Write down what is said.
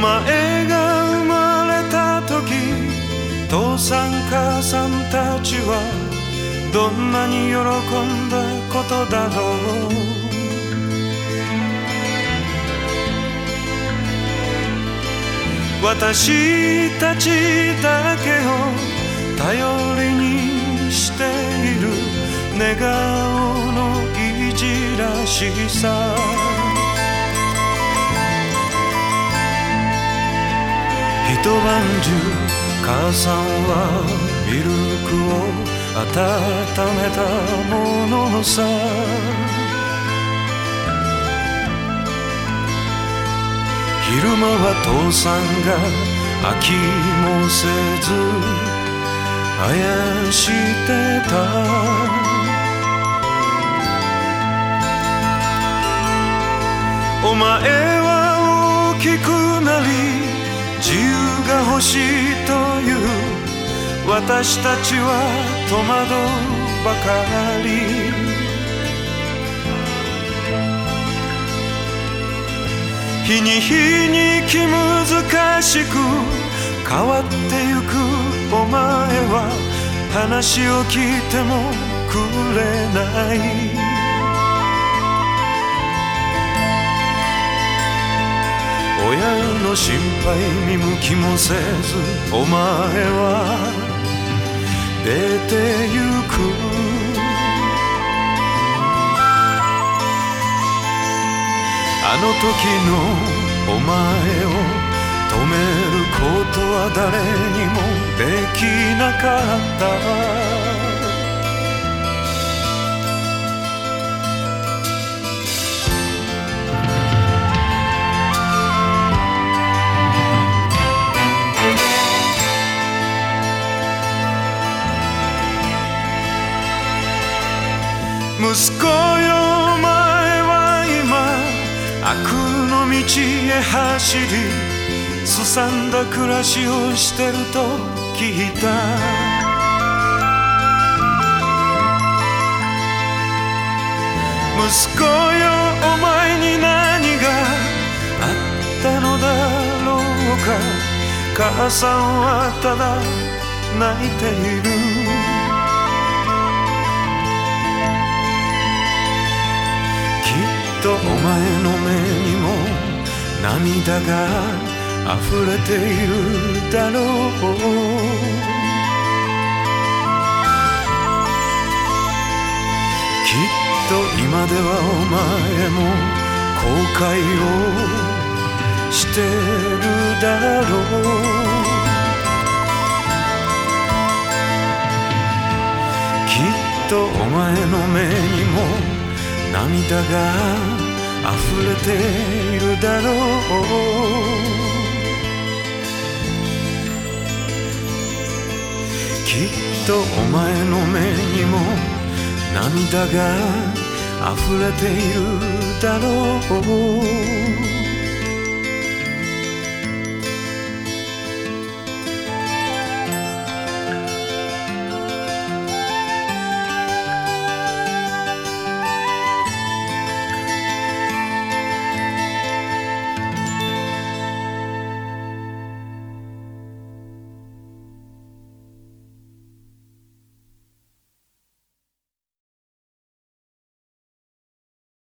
前が生まれた時父さん母さんたちはどんなに喜んだことだろう。私たちだけを頼りにしている寝顔のいじらしさ。晩中母さんはミルクを温めたものさ。昼間は父さんが飽きもせずあやしてた。お前は大きくなり自由が欲しいという私たちは戸惑うばかり。日に日に気難しく変わってゆくお前は話を聞いてもくれない。の心配見向きもせずお前は出てゆく。あの時のお前を止めることは誰にもできなかった。息子よお前は今悪の道へ走りすさんだ暮らしをしてると聞いた。息子よお前に何があったのだろうか。母さんはただ泣いている。お前の目にも涙が溢れているだろう。きっと今ではお前も後悔をしてるだろう。きっとお前の目にも涙が溢れているだろう。きっとお前の目にも涙が溢れているだろう。